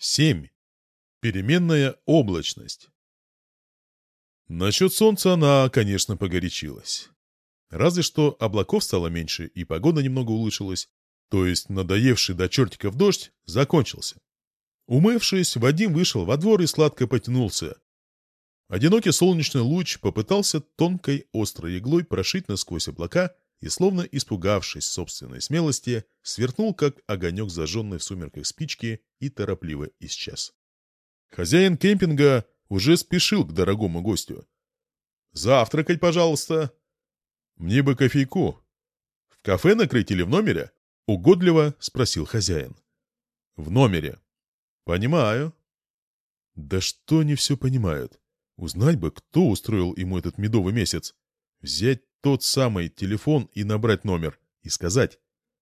7. Переменная облачность. Насчет солнца она, конечно, погорячилась. Разве что облаков стало меньше и погода немного улучшилась, то есть надоевший до чертиков дождь закончился. Умывшись, Вадим вышел во двор и сладко потянулся. Одинокий солнечный луч попытался тонкой острой иглой прошить насквозь облака и, словно испугавшись собственной смелости, свернул, как огонек зажженной в сумерках спички, и торопливо исчез. Хозяин кемпинга уже спешил к дорогому гостю. «Завтракать, пожалуйста!» «Мне бы кофейку!» «В кафе накрыть или в номере?» — угодливо спросил хозяин. «В номере». «Понимаю». «Да что они все понимают? Узнать бы, кто устроил ему этот медовый месяц. Взять тот самый телефон и набрать номер, и сказать,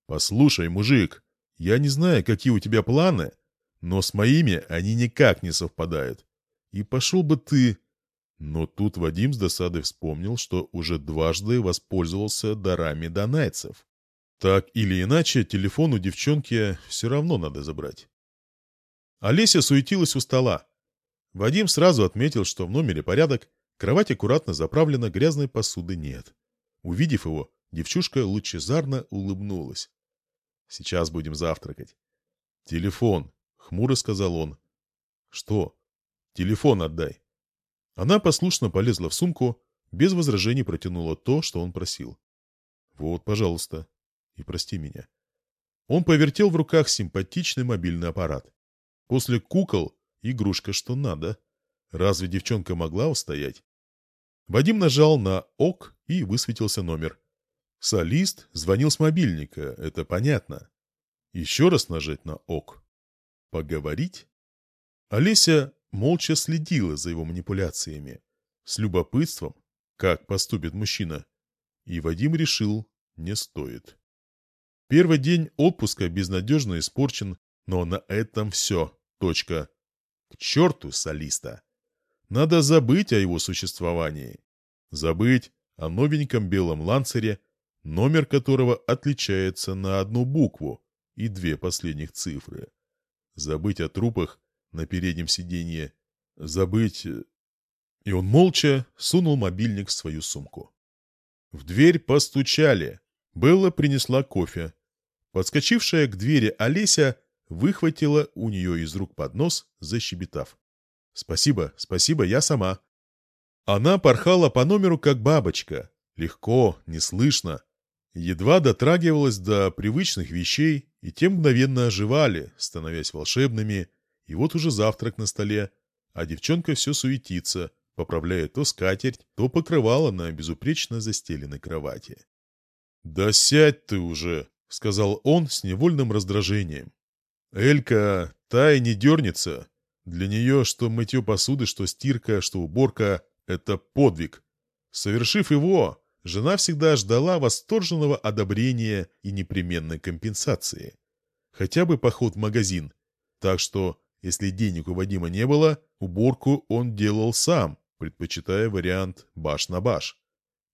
«Послушай, мужик, я не знаю, какие у тебя планы, но с моими они никак не совпадают. И пошел бы ты...» Но тут Вадим с досадой вспомнил, что уже дважды воспользовался дарами донайцев. Так или иначе, телефон у девчонки все равно надо забрать. Олеся суетилась у стола. Вадим сразу отметил, что в номере порядок, кровать аккуратно заправлена, грязной посуды нет. Увидев его, девчушка лучезарно улыбнулась. «Сейчас будем завтракать». «Телефон», — хмуро сказал он. «Что?» «Телефон отдай». Она послушно полезла в сумку, без возражений протянула то, что он просил. «Вот, пожалуйста, и прости меня». Он повертел в руках симпатичный мобильный аппарат. После кукол игрушка что надо. Разве девчонка могла устоять? Вадим нажал на «ОК» и высветился номер. Солист звонил с мобильника, это понятно. Еще раз нажать на «ОК». Поговорить? Олеся молча следила за его манипуляциями. С любопытством, как поступит мужчина. И Вадим решил, не стоит. Первый день отпуска безнадежно испорчен, но на этом все. Точка. К черту солиста. Надо забыть о его существовании. Забыть о новеньком белом ланцере, номер которого отличается на одну букву и две последних цифры. Забыть о трупах на переднем сиденье. Забыть... Э, и он молча сунул мобильник в свою сумку. В дверь постучали. Белла принесла кофе. Подскочившая к двери Олеся выхватила у нее из рук поднос, защебетав. «Спасибо, спасибо, я сама». Она порхала по номеру, как бабочка. Легко, неслышно. Едва дотрагивалась до привычных вещей, и те мгновенно оживали, становясь волшебными. И вот уже завтрак на столе, а девчонка все суетится, поправляя то скатерть, то покрывало на безупречно застеленной кровати. «Да сядь ты уже!» — сказал он с невольным раздражением. «Элька, та и не дернется. Для нее что мытье посуды, что стирка, что уборка — это подвиг. Совершив его, жена всегда ждала восторженного одобрения и непременной компенсации. Хотя бы поход в магазин. Так что, если денег у Вадима не было, уборку он делал сам, предпочитая вариант баш на баш.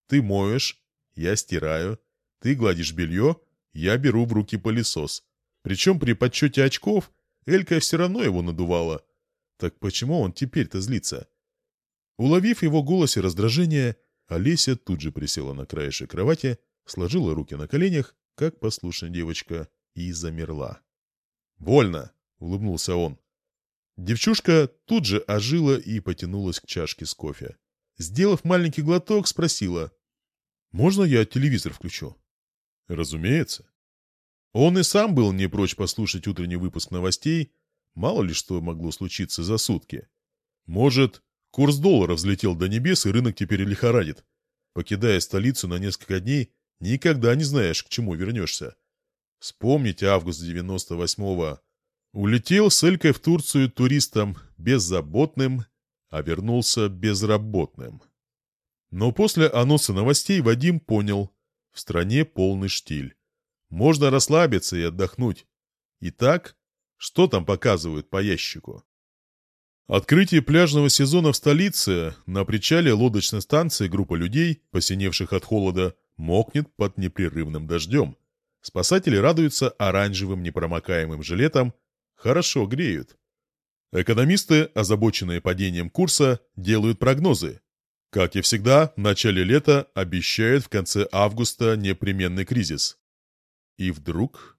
Ты моешь, я стираю, ты гладишь белье, я беру в руки пылесос. Причем при подсчете очков Элька все равно его надувала, так почему он теперь-то злится? Уловив его голосе раздражение, Олеся тут же присела на краешек кровати, сложила руки на коленях, как послушная девочка, и замерла. «Вольно!» — улыбнулся он. Девчушка тут же ожила и потянулась к чашке с кофе. Сделав маленький глоток, спросила. «Можно я телевизор включу?» «Разумеется». Он и сам был не прочь послушать утренний выпуск новостей, Мало ли что могло случиться за сутки. Может, курс доллара взлетел до небес, и рынок теперь лихорадит. Покидая столицу на несколько дней, никогда не знаешь, к чему вернешься. Вспомните август 98-го. Улетел с Элькой в Турцию туристом беззаботным, а вернулся безработным. Но после анонса новостей Вадим понял, в стране полный штиль. Можно расслабиться и отдохнуть. И так что там показывают по ящику? Открытие пляжного сезона в столице на причале лодочной станции группа людей, посиневших от холода, мокнет под непрерывным дождем. Спасатели радуются оранжевым непромокаемым жилетам, хорошо греют. Экономисты, озабоченные падением курса, делают прогнозы. Как и всегда, в начале лета обещают в конце августа непременный кризис. И вдруг...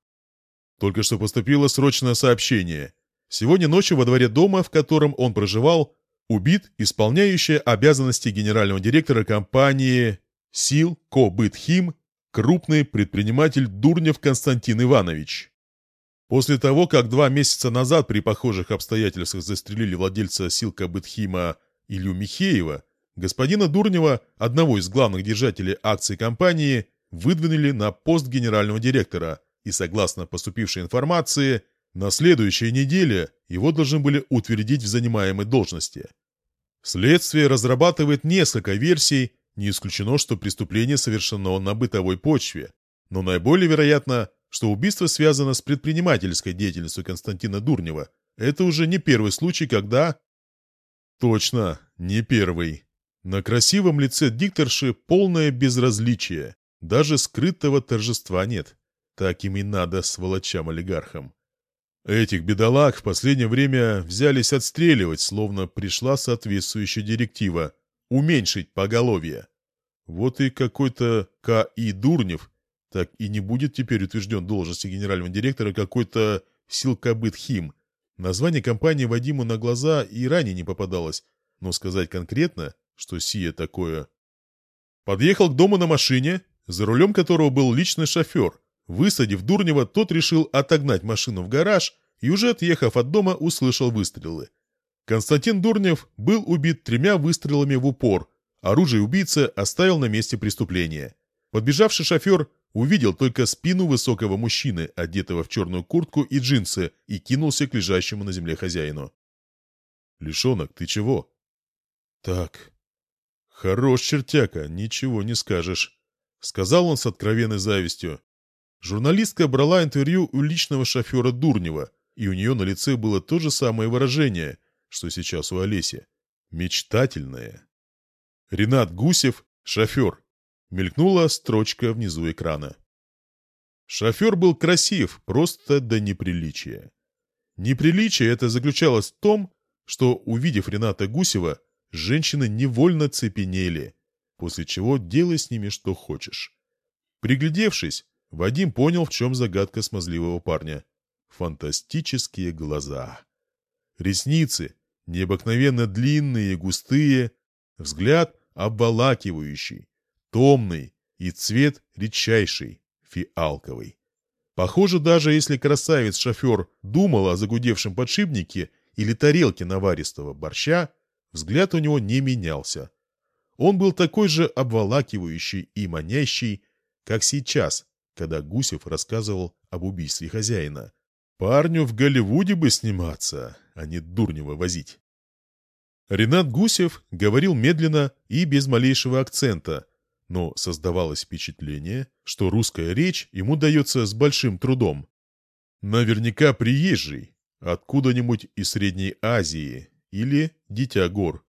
Только что поступило срочное сообщение. Сегодня ночью во дворе дома, в котором он проживал, убит исполняющий обязанности генерального директора компании «Сил Кобытхим» крупный предприниматель Дурнев Константин Иванович. После того, как два месяца назад при похожих обстоятельствах застрелили владельца Силка Бытхима Илью Михеева, господина Дурнева, одного из главных держателей акций компании, выдвинули на пост генерального директора, и, согласно поступившей информации, на следующей неделе его должны были утвердить в занимаемой должности. Следствие разрабатывает несколько версий, не исключено, что преступление совершено на бытовой почве, но наиболее вероятно, что убийство связано с предпринимательской деятельностью Константина Дурнева. Это уже не первый случай, когда... Точно, не первый. На красивом лице дикторши полное безразличие. Даже скрытого торжества нет. Так им и надо сволочам-олигархам. Этих бедолаг в последнее время взялись отстреливать, словно пришла соответствующая директива – уменьшить поголовье. Вот и какой-то К.И. Дурнев так и не будет теперь утвержден должности генерального директора какой-то Силкобыт Хим. Название компании Вадиму на глаза и ранее не попадалось, но сказать конкретно, что сие такое... Подъехал к дому на машине, за рулем которого был личный шофер, Высадив Дурнева, тот решил отогнать машину в гараж и уже отъехав от дома, услышал выстрелы. Константин Дурнев был убит тремя выстрелами в упор. Оружие убийцы оставил на месте преступления. Подбежавший шофер увидел только спину высокого мужчины, одетого в черную куртку и джинсы, и кинулся к лежащему на земле хозяину. «Лишонок, ты чего?» «Так. Хорош чертяка, ничего не скажешь», — сказал он с откровенной завистью. Журналистка брала интервью у личного шофера Дурнева, и у нее на лице было то же самое выражение, что сейчас у Олеси. Мечтательное. Ренат Гусев, шофер. Мелькнула строчка внизу экрана. Шофер был красив, просто до неприличия. Неприличие это заключалось в том, что, увидев Рената Гусева, женщины невольно цепенели, после чего делай с ними что хочешь. Приглядевшись, Вадим понял, в чем загадка смазливого парня. Фантастические глаза. Ресницы необыкновенно длинные и густые, взгляд обволакивающий, томный и цвет редчайший, фиалковый. Похоже, даже если красавец-шофер думал о загудевшем подшипнике или тарелке наваристого борща, взгляд у него не менялся. Он был такой же обволакивающий и манящий, как сейчас, когда Гусев рассказывал об убийстве хозяина. Парню в Голливуде бы сниматься, а не Дурнева возить. Ренат Гусев говорил медленно и без малейшего акцента, но создавалось впечатление, что русская речь ему дается с большим трудом. Наверняка приезжий, откуда-нибудь из Средней Азии или Дитя гор.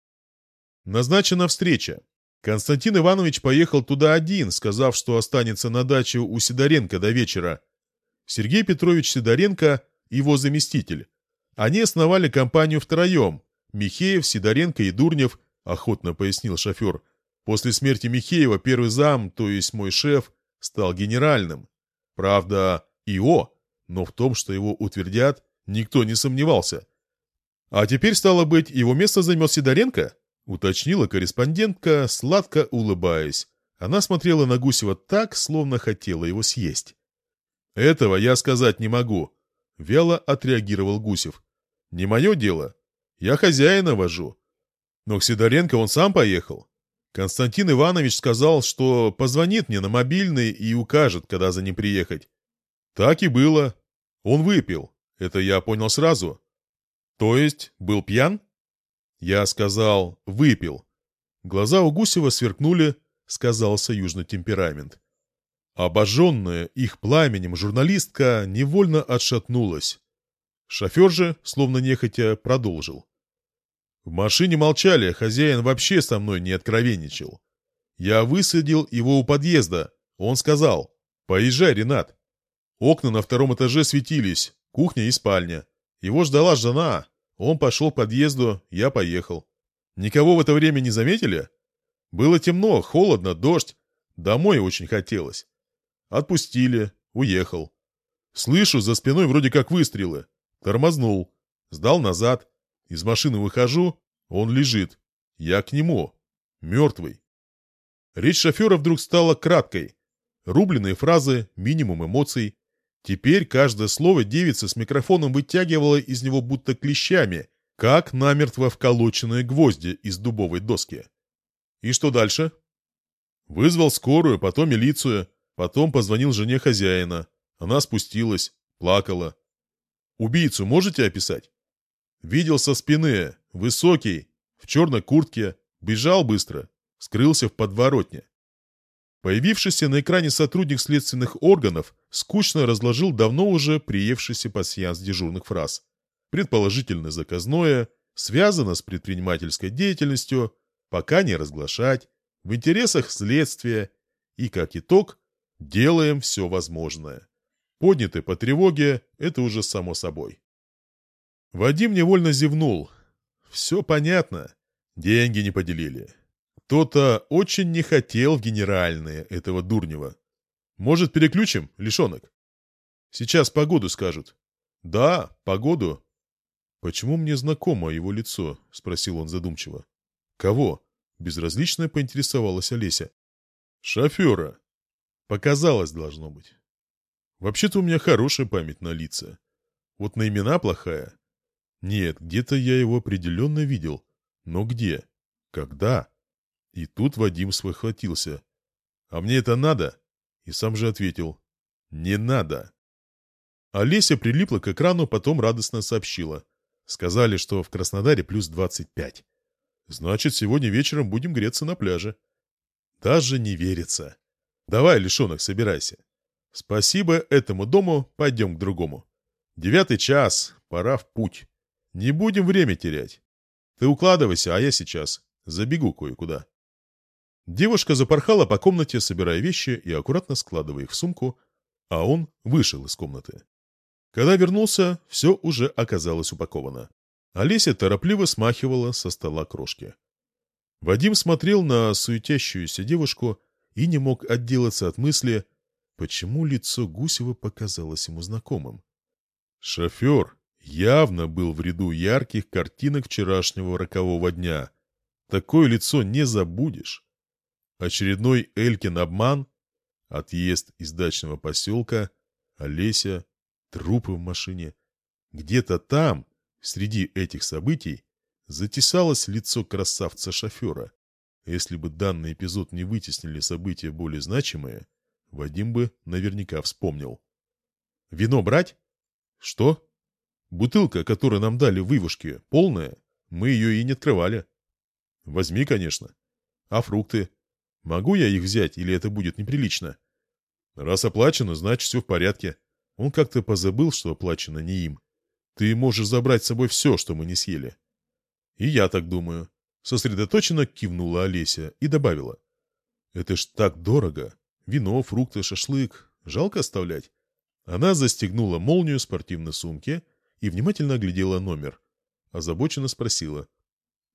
Назначена встреча. Константин Иванович поехал туда один, сказав, что останется на даче у Сидоренко до вечера. Сергей Петрович Сидоренко – его заместитель. Они основали компанию втроем – Михеев, Сидоренко и Дурнев, охотно пояснил шофер. После смерти Михеева первый зам, то есть мой шеф, стал генеральным. Правда, ИО, но в том, что его утвердят, никто не сомневался. А теперь, стало быть, его место займет Сидоренко? — уточнила корреспондентка, сладко улыбаясь. Она смотрела на Гусева так, словно хотела его съесть. «Этого я сказать не могу», — вяло отреагировал Гусев. «Не мое дело. Я хозяина вожу. Но к Сидоренко он сам поехал. Константин Иванович сказал, что позвонит мне на мобильный и укажет, когда за ним приехать. Так и было. Он выпил. Это я понял сразу. То есть был пьян?» Я сказал «выпил». Глаза у Гусева сверкнули, сказался южный темперамент. Обожженная их пламенем журналистка невольно отшатнулась. Шофер же, словно нехотя, продолжил. В машине молчали, хозяин вообще со мной не откровенничал. Я высадил его у подъезда. Он сказал, «Поезжай, Ренат». Окна на втором этаже светились, кухня и спальня. Его ждала жена, Он пошел к подъезду, я поехал. Никого в это время не заметили? Было темно, холодно, дождь. Домой очень хотелось. Отпустили, уехал. Слышу, за спиной вроде как выстрелы. Тормознул. Сдал назад. Из машины выхожу, он лежит. Я к нему. Мертвый. Речь шофера вдруг стала краткой. Рубленые фразы, минимум эмоций. Теперь каждое слово девица с микрофоном вытягивала из него будто клещами, как намертво вколоченные гвозди из дубовой доски. И что дальше? Вызвал скорую, потом милицию, потом позвонил жене хозяина. Она спустилась, плакала. Убийцу можете описать? Видел со спины, высокий, в черной куртке, бежал быстро, скрылся в подворотне. Появившийся на экране сотрудник следственных органов скучно разложил давно уже приевшийся пассианс дежурных фраз. Предположительно заказное, связано с предпринимательской деятельностью, пока не разглашать, в интересах следствия и, как итог, делаем все возможное. Подняты по тревоге, это уже само собой. Вадим невольно зевнул. Все понятно. Деньги не поделили. Кто-то очень не хотел в генеральные этого Дурнева. Может, переключим, Лишонок? Сейчас погоду скажут. Да, погоду. Почему мне знакомо его лицо? Спросил он задумчиво. Кого? Безразлично поинтересовалась Олеся. Шофера. Показалось, должно быть. Вообще-то у меня хорошая память на лица. Вот на имена плохая. Нет, где-то я его определенно видел. Но где? Когда? И тут Вадим схватился. «А мне это надо?» И сам же ответил. «Не надо». Олеся прилипла к экрану, потом радостно сообщила. Сказали, что в Краснодаре плюс 25. Значит, сегодня вечером будем греться на пляже. Даже не верится. Давай, Лишонок, собирайся. Спасибо этому дому, пойдем к другому. Девятый час, пора в путь. Не будем время терять. Ты укладывайся, а я сейчас забегу кое-куда. Девушка запорхала по комнате, собирая вещи и аккуратно складывая их в сумку, а он вышел из комнаты. Когда вернулся, все уже оказалось упаковано. Олеся торопливо смахивала со стола крошки. Вадим смотрел на суетящуюся девушку и не мог отделаться от мысли, почему лицо Гусева показалось ему знакомым. Шофер явно был в ряду ярких картинок вчерашнего рокового дня. Такое лицо не забудешь. Очередной Элькин обман, отъезд из дачного поселка, Олеся, трупы в машине. Где-то там, среди этих событий, затесалось лицо красавца-шофера. Если бы данный эпизод не вытеснили события более значимые, Вадим бы наверняка вспомнил. «Вино брать?» «Что?» «Бутылка, которую нам дали в вывушке, полная. Мы ее и не открывали». «Возьми, конечно. А фрукты? Могу я их взять, или это будет неприлично? Раз оплачено, значит все в порядке. Он как-то позабыл, что оплачено не им. Ты можешь забрать с собой все, что мы не съели. И я так думаю. Сосредоточенно кивнула Олеся и добавила. Это ж так дорого. Вино, фрукты, шашлык. Жалко оставлять. Она застегнула молнию спортивной сумки и внимательно оглядела номер. Озабоченно спросила.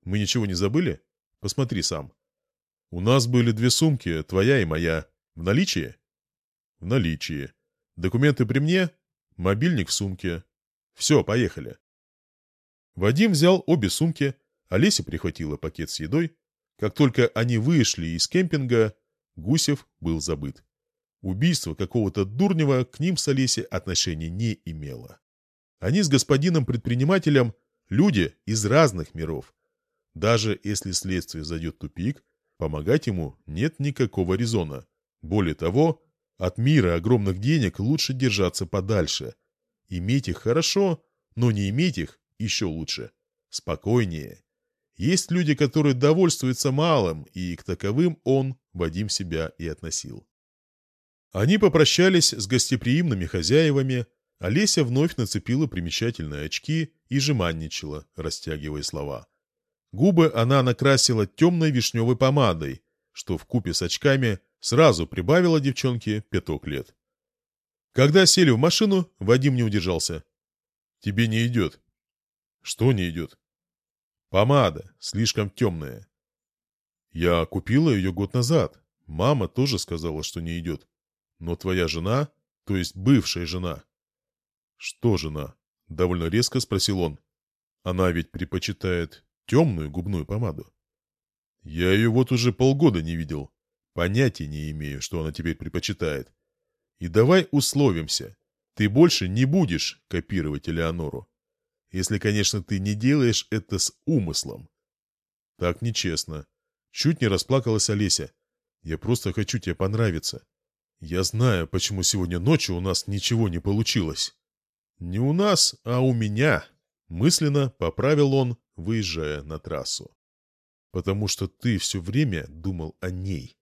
«Мы ничего не забыли? Посмотри сам». «У нас были две сумки, твоя и моя. В наличии?» «В наличии. Документы при мне? Мобильник в сумке. Все, поехали». Вадим взял обе сумки, Олеся прихватила пакет с едой. Как только они вышли из кемпинга, Гусев был забыт. Убийство какого-то дурнего к ним с Олесей отношения не имело. Они с господином-предпринимателем – люди из разных миров. Даже если следствие зайдет в тупик, Помогать ему нет никакого резона. Более того, от мира огромных денег лучше держаться подальше. Иметь их хорошо, но не иметь их еще лучше. Спокойнее. Есть люди, которые довольствуются малым, и к таковым он, Вадим, себя и относил. Они попрощались с гостеприимными хозяевами, Олеся вновь нацепила примечательные очки и жеманничала, растягивая слова. Губы она накрасила темной вишневой помадой, что в купе с очками сразу прибавило девчонке пяток лет. Когда сели в машину, Вадим не удержался. «Тебе не идет». Что не идет? Помада, слишком темная. Я купила ее год назад. Мама тоже сказала, что не идет. Но твоя жена, то есть бывшая жена... Что жена? Довольно резко спросил он. Она ведь предпочитает темную губную помаду. Я ее вот уже полгода не видел. Понятия не имею, что она теперь предпочитает. И давай условимся. Ты больше не будешь копировать Элеонору. Если, конечно, ты не делаешь это с умыслом. Так нечестно. Чуть не расплакалась Олеся. Я просто хочу тебе понравиться. Я знаю, почему сегодня ночью у нас ничего не получилось. Не у нас, а у меня. Мысленно поправил он, выезжая на трассу. Потому что ты все время думал о ней.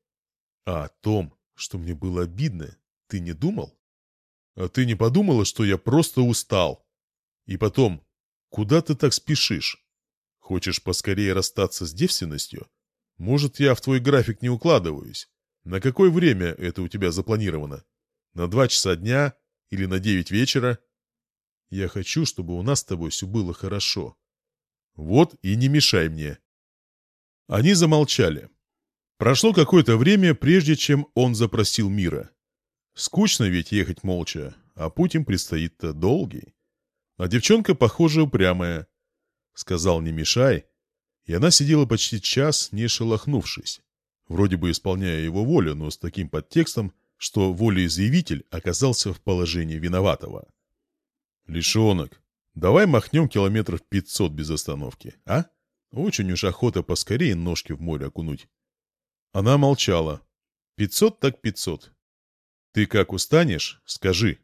А о том, что мне было обидно, ты не думал? А ты не подумала, что я просто устал? И потом, куда ты так спешишь? Хочешь поскорее расстаться с девственностью? Может, я в твой график не укладываюсь? На какое время это у тебя запланировано? На два часа дня или на девять вечера? Я хочу, чтобы у нас с тобой все было хорошо. Вот и не мешай мне. Они замолчали. Прошло какое-то время, прежде чем он запросил мира. Скучно ведь ехать молча, а путь им предстоит-то долгий. А девчонка, похоже, упрямая. Сказал «не мешай», и она сидела почти час, не шелохнувшись. Вроде бы исполняя его волю, но с таким подтекстом, что волеизъявитель оказался в положении виноватого. «Лишонок, давай махнем километров пятьсот без остановки, а? Очень уж охота поскорее ножки в море окунуть». Она молчала. Пятьсот так пятьсот. Ты как устанешь, скажи.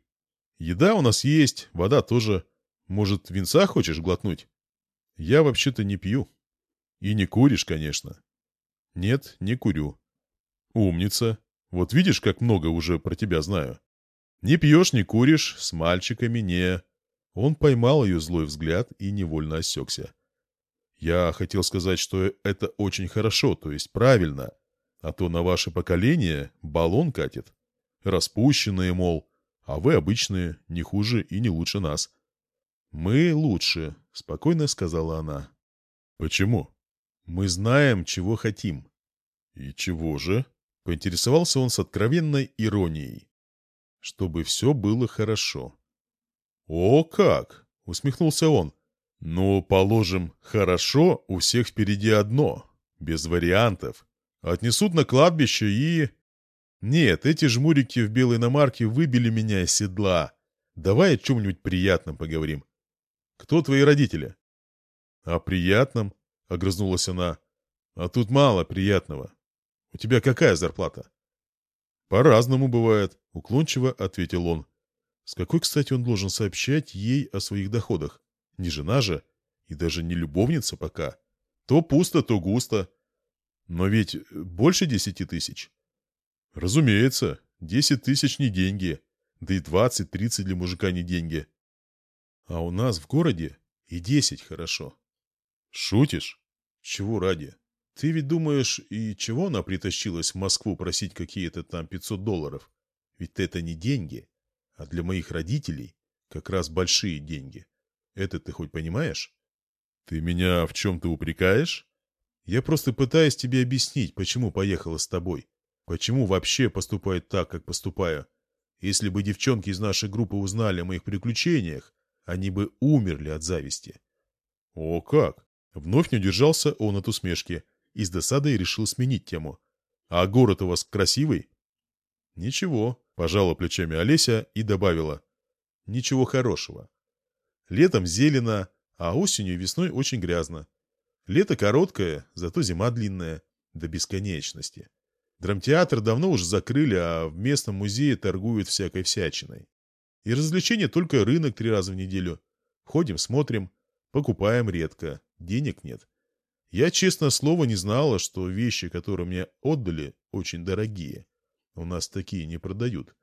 Еда у нас есть, вода тоже. Может, винца хочешь глотнуть? Я вообще-то не пью. И не куришь, конечно. Нет, не курю. Умница. Вот видишь, как много уже про тебя знаю. Не пьешь, не куришь, с мальчиками не... Он поймал ее злой взгляд и невольно осекся. Я хотел сказать, что это очень хорошо, то есть правильно. А то на ваше поколение баллон катит. Распущенные, мол, а вы обычные, не хуже и не лучше нас. «Мы лучше», — спокойно сказала она. «Почему?» «Мы знаем, чего хотим». «И чего же?» — поинтересовался он с откровенной иронией. «Чтобы все было хорошо». «О как!» — усмехнулся он. «Ну, положим, хорошо, у всех впереди одно, без вариантов. Отнесут на кладбище и... Нет, эти жмурики в белой иномарке выбили меня из седла. Давай о чем-нибудь приятном поговорим. Кто твои родители? О приятном, огрызнулась она. А тут мало приятного. У тебя какая зарплата? По-разному бывает, уклончиво ответил он. С какой, кстати, он должен сообщать ей о своих доходах? Не жена же, и даже не любовница пока. То пусто, то густо. Но ведь больше десяти тысяч. Разумеется, десять тысяч не деньги. Да и двадцать-тридцать для мужика не деньги. А у нас в городе и десять хорошо. Шутишь? Чего ради? Ты ведь думаешь, и чего она притащилась в Москву просить какие-то там пятьсот долларов? Ведь это не деньги, а для моих родителей как раз большие деньги. Это ты хоть понимаешь? Ты меня в чем-то упрекаешь? Я просто пытаюсь тебе объяснить, почему поехала с тобой. Почему вообще поступает так, как поступаю. Если бы девчонки из нашей группы узнали о моих приключениях, они бы умерли от зависти. О, как! Вновь не удержался он от усмешки и с досадой решил сменить тему. А город у вас красивый? Ничего, пожала плечами Олеся и добавила. Ничего хорошего. Летом зелено, а осенью и весной очень грязно. Лето короткое, зато зима длинная, до бесконечности. Драмтеатр давно уже закрыли, а в местном музее торгуют всякой всячиной. И развлечения только рынок три раза в неделю. Ходим, смотрим, покупаем редко, денег нет. Я, честно слово, не знала, что вещи, которые мне отдали, очень дорогие. У нас такие не продают.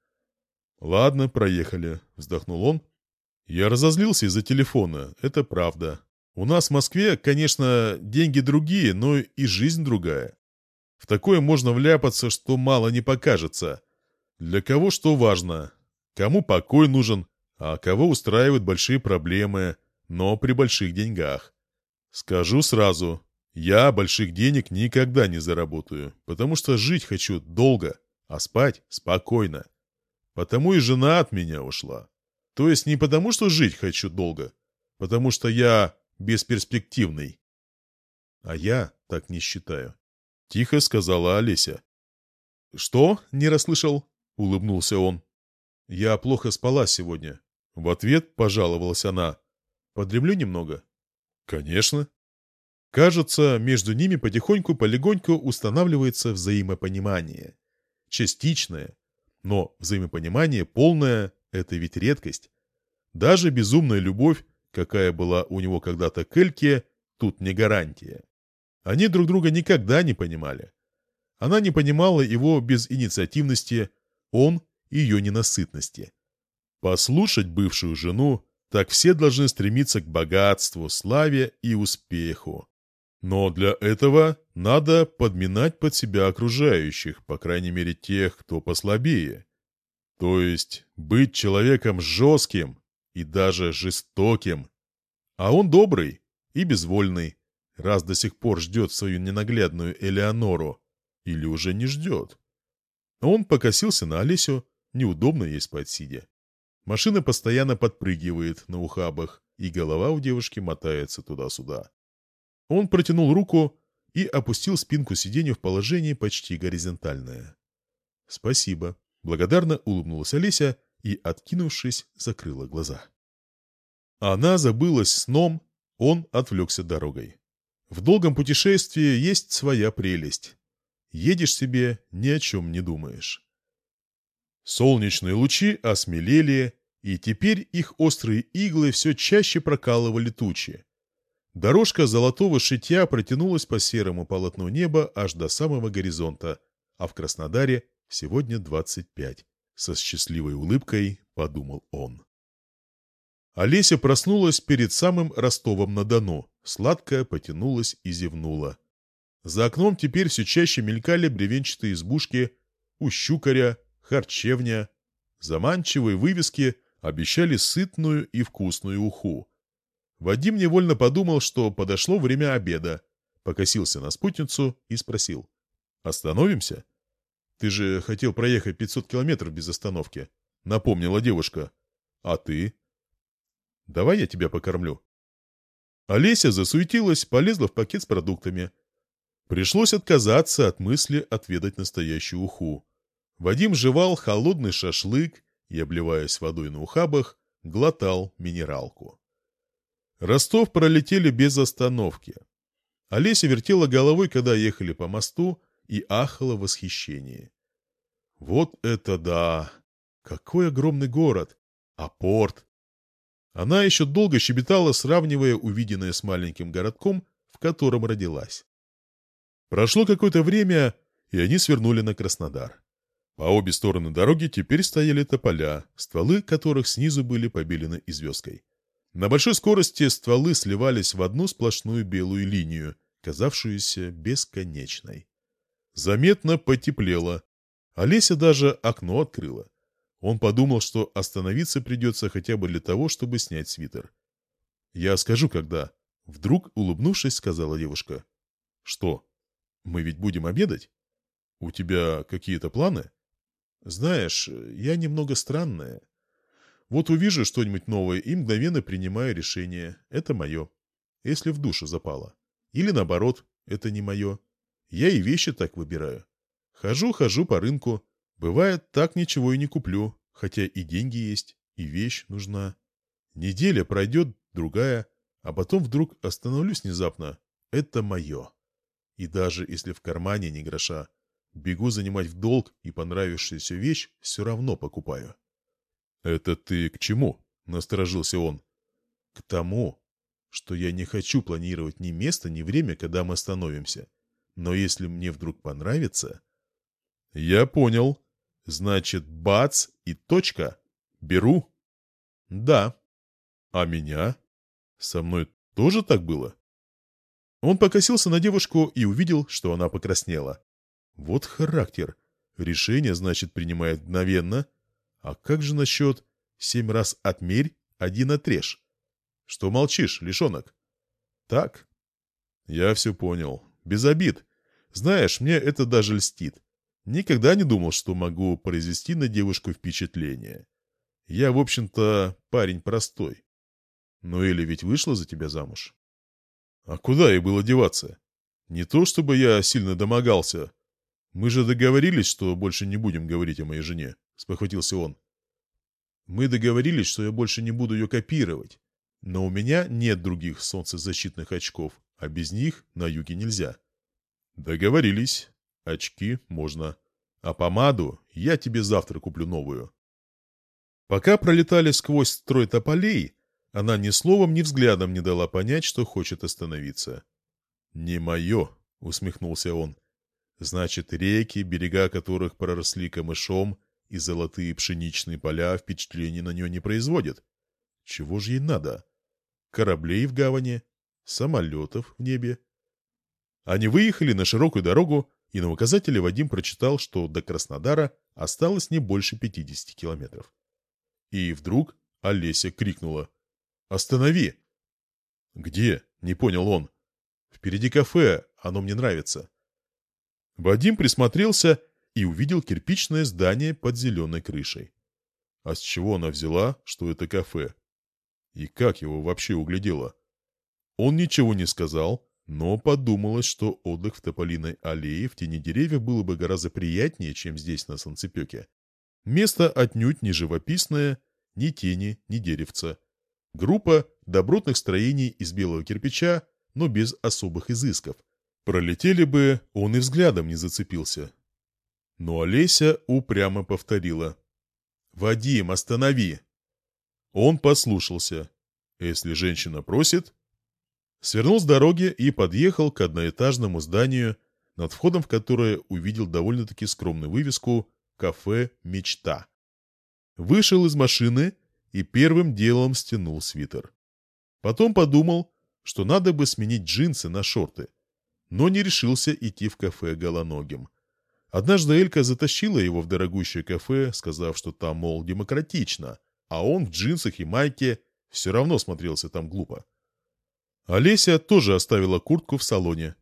«Ладно, проехали», — вздохнул он. «Я разозлился из-за телефона, это правда. У нас в Москве, конечно, деньги другие, но и жизнь другая. В такое можно вляпаться, что мало не покажется. Для кого что важно? Кому покой нужен, а кого устраивают большие проблемы? но при больших деньгах. Скажу сразу, я больших денег никогда не заработаю, потому что жить хочу долго, а спать спокойно. Потому и жена от меня ушла. То есть не потому, что жить хочу долго, потому что я бесперспективный. А я так не считаю. Тихо сказала Олеся. «Что?» — не расслышал. Улыбнулся он. «Я плохо спала сегодня». В ответ пожаловалась она. «Подремлю немного?» «Конечно». Кажется, между ними потихоньку-полегоньку устанавливается взаимопонимание. Частичное. Но взаимопонимание полное — это ведь редкость. Даже безумная любовь, какая была у него когда-то к Эльке, тут не гарантия. Они друг друга никогда не понимали. Она не понимала его безинициативности, он — ее ненасытности. Послушать бывшую жену, так все должны стремиться к богатству, славе и успеху. Но для этого надо подминать под себя окружающих, по крайней мере тех, кто послабее. То есть быть человеком жестким и даже жестоким. А он добрый и безвольный, раз до сих пор ждет свою ненаглядную Элеонору. Или уже не ждет. Он покосился на Олесю, неудобно ей спать сидя. Машина постоянно подпрыгивает на ухабах, и голова у девушки мотается туда-сюда. Он протянул руку и опустил спинку сиденья в положение почти горизонтальное. «Спасибо», — благодарно улыбнулась Олеся и, откинувшись, закрыла глаза. Она забылась сном, он отвлекся дорогой. В долгом путешествии есть своя прелесть. Едешь себе, ни о чем не думаешь. Солнечные лучи осмелели, и теперь их острые иглы все чаще прокалывали тучи. Дорожка золотого шитья протянулась по серому полотну неба аж до самого горизонта, а в Краснодаре сегодня 25. Со счастливой улыбкой подумал он. Олеся проснулась перед самым Ростовом-на-Дону, сладко потянулась и зевнула. За окном теперь все чаще мелькали бревенчатые избушки у щукаря, харчевня. Заманчивые вывески обещали сытную и вкусную уху. Вадим невольно подумал, что подошло время обеда, покосился на спутницу и спросил. «Остановимся?» «Ты же хотел проехать 500 километров без остановки», — напомнила девушка. «А ты?» «Давай я тебя покормлю». Олеся засуетилась, полезла в пакет с продуктами. Пришлось отказаться от мысли отведать настоящую уху. Вадим жевал холодный шашлык и, обливаясь водой на ухабах, глотал минералку. Ростов пролетели без остановки. Олеся вертела головой, когда ехали по мосту, и ахала в восхищении. Вот это да! Какой огромный город! А порт! Она еще долго щебетала, сравнивая увиденное с маленьким городком, в котором родилась. Прошло какое-то время, и они свернули на Краснодар. По обе стороны дороги теперь стояли тополя, стволы которых снизу были побелены известкой. На большой скорости стволы сливались в одну сплошную белую линию, казавшуюся бесконечной. Заметно потеплело. Олеся даже окно открыла. Он подумал, что остановиться придется хотя бы для того, чтобы снять свитер. «Я скажу, когда». Вдруг, улыбнувшись, сказала девушка. «Что? Мы ведь будем обедать? У тебя какие-то планы?» «Знаешь, я немного странная. Вот увижу что-нибудь новое и мгновенно принимаю решение. Это мое. Если в душу запало. Или наоборот, это не мое. Я и вещи так выбираю. Хожу-хожу по рынку. Бывает, так ничего и не куплю, хотя и деньги есть, и вещь нужна. Неделя пройдет, другая, а потом вдруг остановлюсь внезапно. Это мое. И даже если в кармане ни гроша, бегу занимать в долг и понравившуюся вещь все равно покупаю. «Это ты к чему?» — насторожился он. «К тому, что я не хочу планировать ни место, ни время, когда мы остановимся. Но если мне вдруг понравится...» «Я понял. Значит, бац и точка. Беру?» «Да». «А меня? Со мной тоже так было?» Он покосился на девушку и увидел, что она покраснела. Вот характер. Решение, значит, принимает мгновенно. А как же насчет семь раз отмерь, один отрежь? Что молчишь, лишонок? Так? Я все понял. Без обид. Знаешь, мне это даже льстит. Никогда не думал, что могу произвести на девушку впечатление. Я, в общем-то, парень простой. Ну или ведь вышла за тебя замуж? А куда ей было деваться? Не то, чтобы я сильно домогался. Мы же договорились, что больше не будем говорить о моей жене, — спохватился он. Мы договорились, что я больше не буду ее копировать. Но у меня нет других солнцезащитных очков, а без них на юге нельзя. Договорились. Очки можно. А помаду я тебе завтра куплю новую. Пока пролетали сквозь строй тополей, она ни словом, ни взглядом не дала понять, что хочет остановиться. «Не мое», — усмехнулся он. «Значит, реки, берега которых проросли камышом, и золотые пшеничные поля впечатления на нее не производят. Чего же ей надо? Кораблей в гавани, самолетов в небе. Они выехали на широкую дорогу, и на указателе Вадим прочитал, что до Краснодара осталось не больше 50 километров. И вдруг Олеся крикнула «Останови!» «Где?» — не понял он. «Впереди кафе, оно мне нравится». Вадим присмотрелся и увидел кирпичное здание под зеленой крышей. А с чего она взяла, что это кафе? И как его вообще углядела? Он ничего не сказал, но подумалось, что отдых в Тополиной аллее в тени деревьев было бы гораздо приятнее, чем здесь, на Санцепёке. Место отнюдь не живописное, ни тени, ни деревца. Группа добротных строений из белого кирпича, но без особых изысков. Пролетели бы, он и взглядом не зацепился. Но Олеся упрямо повторила. «Вадим, останови!» Он послушался. Если женщина просит... Свернул с дороги и подъехал к одноэтажному зданию, над входом в которое увидел довольно-таки скромную вывеску «Кафе Мечта». Вышел из машины и первым делом стянул свитер. Потом подумал, что надо бы сменить джинсы на шорты, но не решился идти в кафе голоногим. Однажды Элька затащила его в дорогущее кафе, сказав, что там, мол, демократично, а он в джинсах и майке все равно смотрелся там глупо. Олеся тоже оставила куртку в салоне.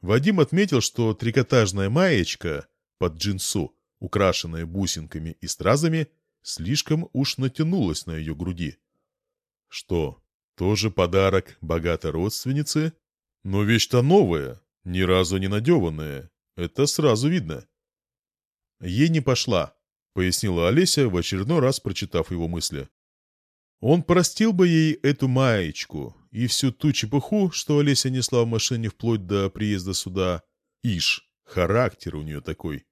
Вадим отметил, что трикотажная маечка под джинсу, украшенная бусинками и стразами, слишком уж натянулась на ее груди. Что, тоже подарок богатой родственнице? Но вещь-то новая, ни разу не надеванная. Это сразу видно. Ей не пошла, пояснила Олеся, в очередной раз прочитав его мысли. Он простил бы ей эту маечку и всю ту чепуху, что Олеся несла в машине вплоть до приезда сюда. Ишь, характер у нее такой.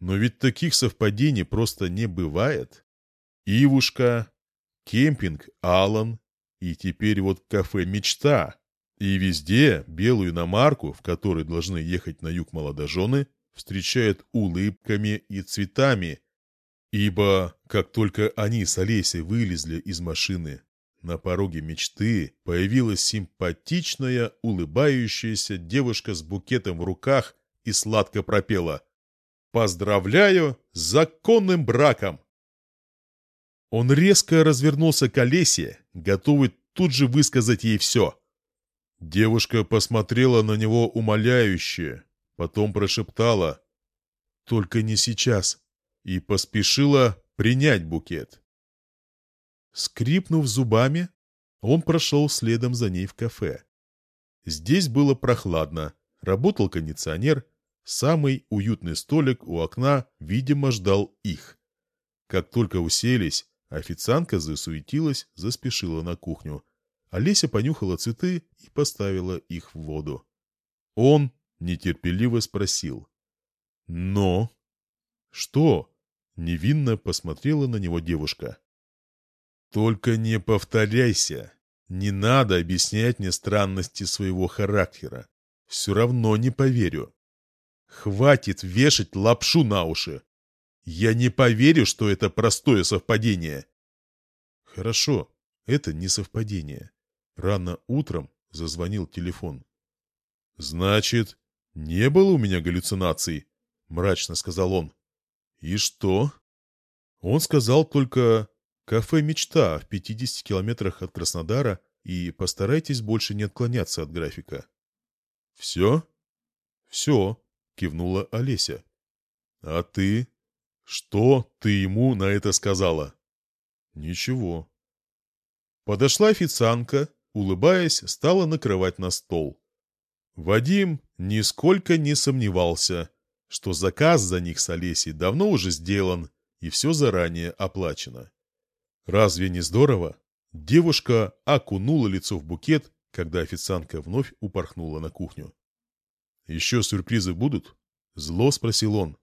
Но ведь таких совпадений просто не бывает. Ивушка, кемпинг Алан и теперь вот кафе «Мечта». И везде белую иномарку, в которой должны ехать на юг молодожены, встречает улыбками и цветами, ибо как только они с Олесей вылезли из машины, на пороге мечты появилась симпатичная, улыбающаяся девушка с букетом в руках и сладко пропела «Поздравляю с законным браком!» Он резко развернулся к Олесе, готовый тут же высказать ей все. Девушка посмотрела на него умоляюще, Потом прошептала «Только не сейчас» и поспешила принять букет. Скрипнув зубами, он прошел следом за ней в кафе. Здесь было прохладно, работал кондиционер, самый уютный столик у окна, видимо, ждал их. Как только уселись, официантка засуетилась, заспешила на кухню. Олеся понюхала цветы и поставила их в воду. Он нетерпеливо спросил. «Но?» «Что?» — невинно посмотрела на него девушка. «Только не повторяйся. Не надо объяснять мне странности своего характера. Все равно не поверю. Хватит вешать лапшу на уши. Я не поверю, что это простое совпадение». «Хорошо, это не совпадение. Рано утром зазвонил телефон. «Значит, «Не было у меня галлюцинаций», — мрачно сказал он. «И что?» Он сказал только «Кафе «Мечта» в 50 километрах от Краснодара» и постарайтесь больше не отклоняться от графика». «Все?» «Все», — кивнула Олеся. «А ты? Что ты ему на это сказала?» «Ничего». Подошла официантка, улыбаясь, стала накрывать на стол. Вадим нисколько не сомневался, что заказ за них с Олесей давно уже сделан и все заранее оплачено. Разве не здорово? Девушка окунула лицо в букет, когда официантка вновь упорхнула на кухню. «Еще сюрпризы будут?» Зло спросил он.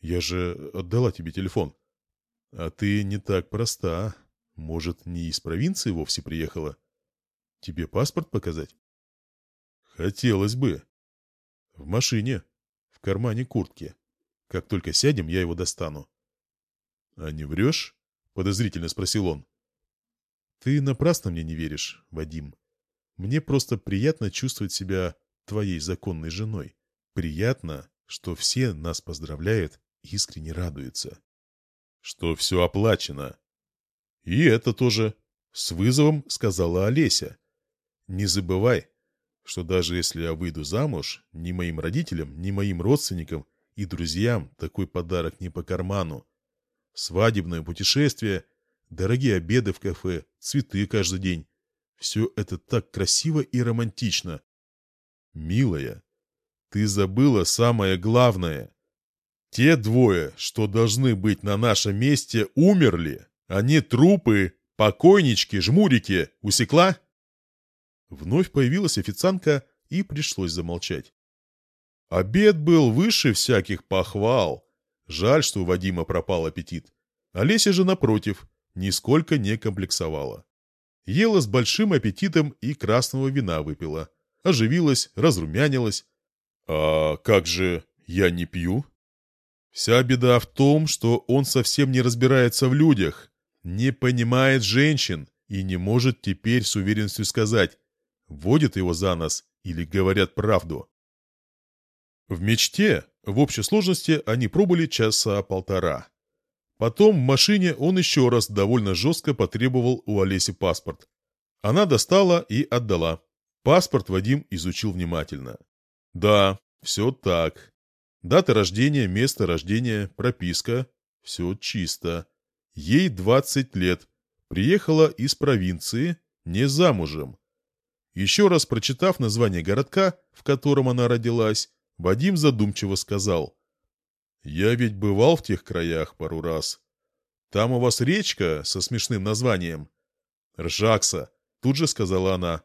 «Я же отдала тебе телефон». «А ты не так проста. Может, не из провинции вовсе приехала? Тебе паспорт показать?» «Хотелось бы». «В машине, в кармане куртки. Как только сядем, я его достану». «А не врешь?» — подозрительно спросил он. «Ты напрасно мне не веришь, Вадим. Мне просто приятно чувствовать себя твоей законной женой. Приятно, что все нас поздравляют и искренне радуются. Что все оплачено. И это тоже, с вызовом сказала Олеся. Не забывай, что даже если я выйду замуж, ни моим родителям, ни моим родственникам и друзьям такой подарок не по карману. Свадебное путешествие, дорогие обеды в кафе, цветы каждый день. Все это так красиво и романтично. Милая, ты забыла самое главное. Те двое, что должны быть на нашем месте, умерли. Они трупы, покойнички, жмурики. Усекла? Вновь появилась официантка, и пришлось замолчать. Обед был выше всяких похвал. Жаль, что у Вадима пропал аппетит. Олеся же, напротив, нисколько не комплексовала. Ела с большим аппетитом и красного вина выпила оживилась, разрумянилась. «А как же я не пью?» Вся беда в том, что он совсем не разбирается в людях, не понимает женщин и не может теперь с уверенностью сказать, водят его за нос или говорят правду. В мечте, в общей сложности, они пробыли часа полтора. Потом в машине он еще раз довольно жестко потребовал у Олеси паспорт. Она достала и отдала. Паспорт Вадим изучил внимательно. Да, все так. Дата рождения, место рождения, прописка. Все чисто. Ей 20 лет. Приехала из провинции, не замужем. Еще раз прочитав название городка, в котором она родилась, Вадим задумчиво сказал. «Я ведь бывал в тех краях пару раз. Там у вас речка со смешным названием». «Ржакса», — тут же сказала она.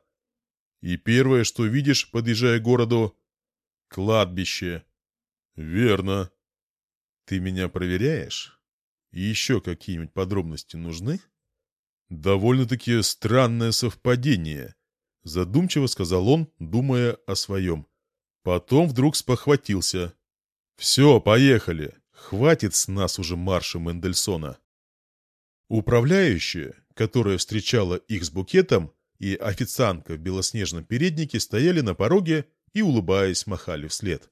И первое, что видишь, подъезжая к городу — кладбище. Верно. Ты меня проверяешь? И еще какие-нибудь подробности нужны? Довольно-таки странное совпадение, задумчиво сказал он, думая о своем. Потом вдруг спохватился. Все, поехали. Хватит с нас уже марша Мендельсона. Управляющая, которая встречала их с букетом, и официантка в белоснежном переднике стояли на пороге и, улыбаясь, махали вслед.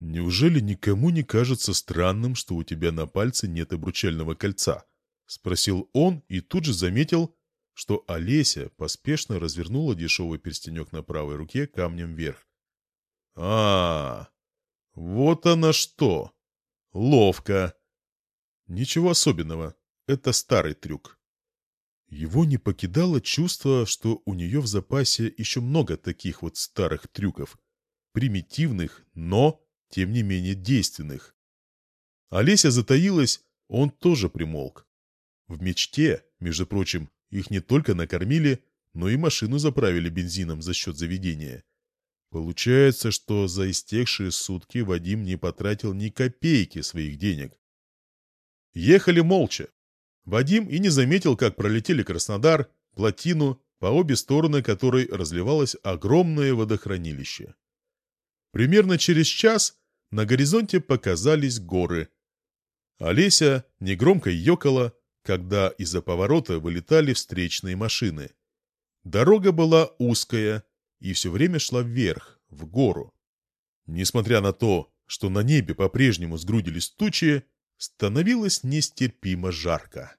«Неужели никому не кажется странным, что у тебя на пальце нет обручального кольца?» — спросил он и тут же заметил, что Олеся поспешно развернула дешевый перстенек на правой руке камнем вверх. а, -а, -а вот она что! Ловко! Ничего особенного, это старый трюк. Его не покидало чувство, что у нее в запасе еще много таких вот старых трюков. Примитивных, но, тем не менее, действенных. Олеся затаилась, он тоже примолк. В мечте, между прочим, их не только накормили, но и машину заправили бензином за счет заведения. Получается, что за истекшие сутки Вадим не потратил ни копейки своих денег. Ехали молча. Вадим и не заметил, как пролетели Краснодар, плотину, по обе стороны которой разливалось огромное водохранилище. Примерно через час на горизонте показались горы. Олеся негромко ёкала, когда из-за поворота вылетали встречные машины. Дорога была узкая и все время шла вверх, в гору. Несмотря на то, что на небе по-прежнему сгрудились тучи, становилось нестерпимо жарко.